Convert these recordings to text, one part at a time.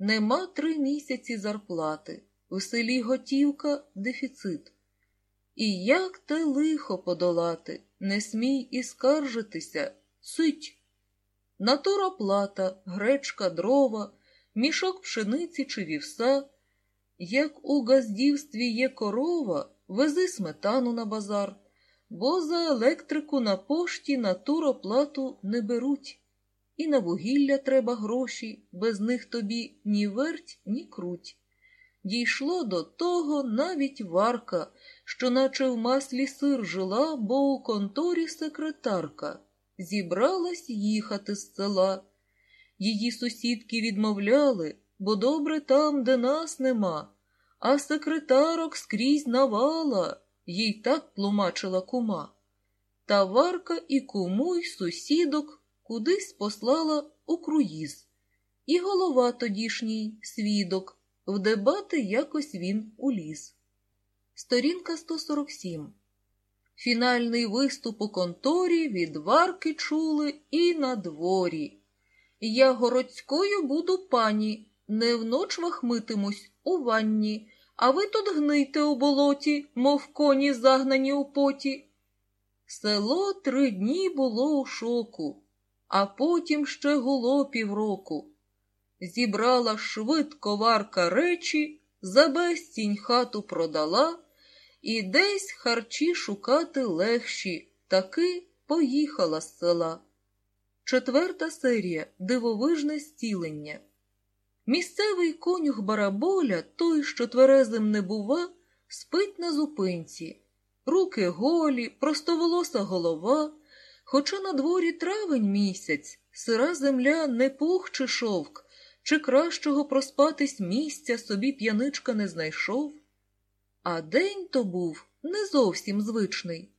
Нема три місяці зарплати, в селі готівка дефіцит. І як те лихо подолати, не смій і скаржитися, сить. Натуроплата, гречка, дрова, мішок пшениці чи вівса. Як у газдівстві є корова, вези сметану на базар, бо за електрику на пошті натуроплату не беруть. І на вугілля треба гроші, без них тобі ні верть, ні круть. Дійшло до того навіть варка, що наче в маслі сир жила, бо у конторі секретарка зібралась їхати з села. Її сусідки відмовляли, бо добре там, де нас нема, а секретарок скрізь навала, їй так тлумачила кума. Та варка і куму, й сусідок кудись послала у круїз. І голова тодішній свідок, в дебати якось він уліз. Сторінка 147 Фінальний виступ у конторі від варки чули і на дворі. Я городською буду пані, не вноч вахмитимусь у ванні, а ви тут гнийте у болоті, мов коні загнані у поті. Село три дні було у шоку, а потім ще гуло півроку. Зібрала швидко варка речі, за безцінь хату продала, і десь харчі шукати легші, таки поїхала з села. Четверта серія Дивовижне зцілення. Місцевий конюх бараболя, той, що тверезим не бува, спить на зупинці, руки голі, простоволоса голова, хоча на дворі травень місяць, сира земля не пух чи шовк, чи кращого проспатись місця собі п'яничка не знайшов. А день то був не зовсім звичний.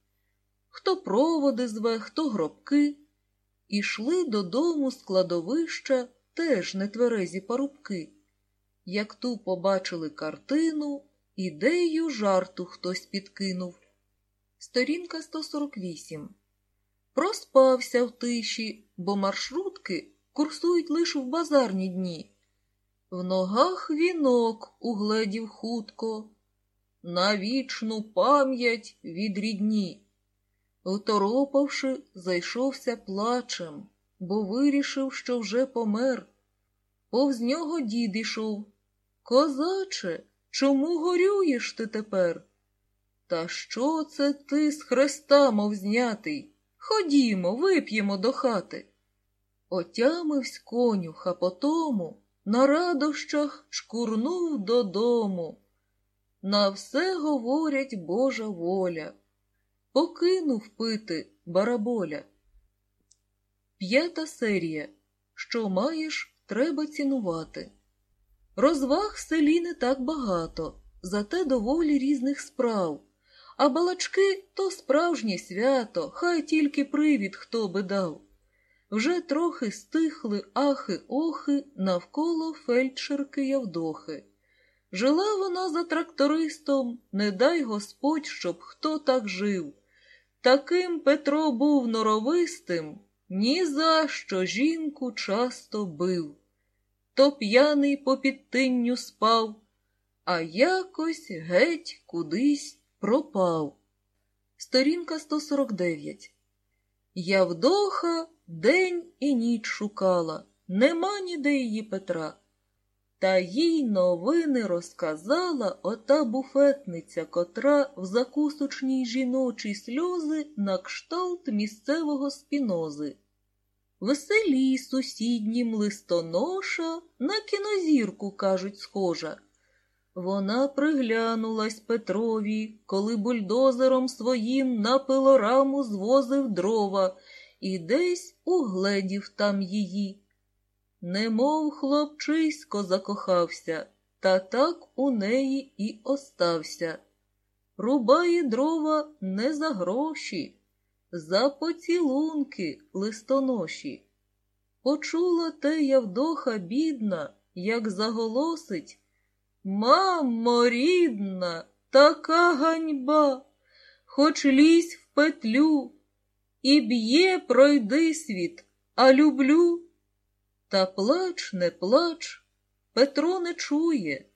Хто проводи зве, хто гробки. Ішли додому з кладовища теж нетверезі парубки. Як ту побачили картину, ідею жарту хтось підкинув. Сторінка 148. Проспався в тиші, бо маршрутки курсують лише в базарні дні. В ногах вінок угледів хутко, на вічну пам'ять від рідні. Второпавши, зайшовся плачем, бо вирішив, що вже помер. Повз нього дід ішов. Козаче, чому горюєш ти тепер? Та що це ти з хреста, мов знятий? Ходімо, вип'ємо до хати. Отямивсь конюх, а потому на радощах шкурнув додому. На все говорять Божа воля. Покинув пити бараболя. П'ята серія. Що маєш, треба цінувати. Розваг в селі не так багато, зате доволі різних справ. А балачки то справжнє свято, хай тільки привід хто би дав. Вже трохи стихли ахи-охи навколо фельдшерки Явдохи. Жила вона за трактористом, не дай Господь, щоб хто так жив. Таким Петро був норовистим, ні за що жінку часто бив. То п'яний по підтинню спав, а якось геть кудись пропав. Сторінка 149. Явдоха день і ніч шукала, нема ніде її Петра. Та їй новини розказала ота буфетниця, котра в закусочній жіночій сльози на кшталт місцевого спінози. В селі сусіднім листоноша на кінозірку, кажуть, схожа. Вона приглянулась Петрові, коли бульдозером своїм на пилораму звозив дрова і десь угледів там її. Немов хлопчисько закохався, та так у неї і остався. Рубає дрова не за гроші, за поцілунки листоноші. Почула те Явдоха бідна, як заголосить Мамо, рідна, така ганьба, хоч лізь в петлю, і б'є, пройди світ, а люблю. Та плач, не плач, Петро не чує,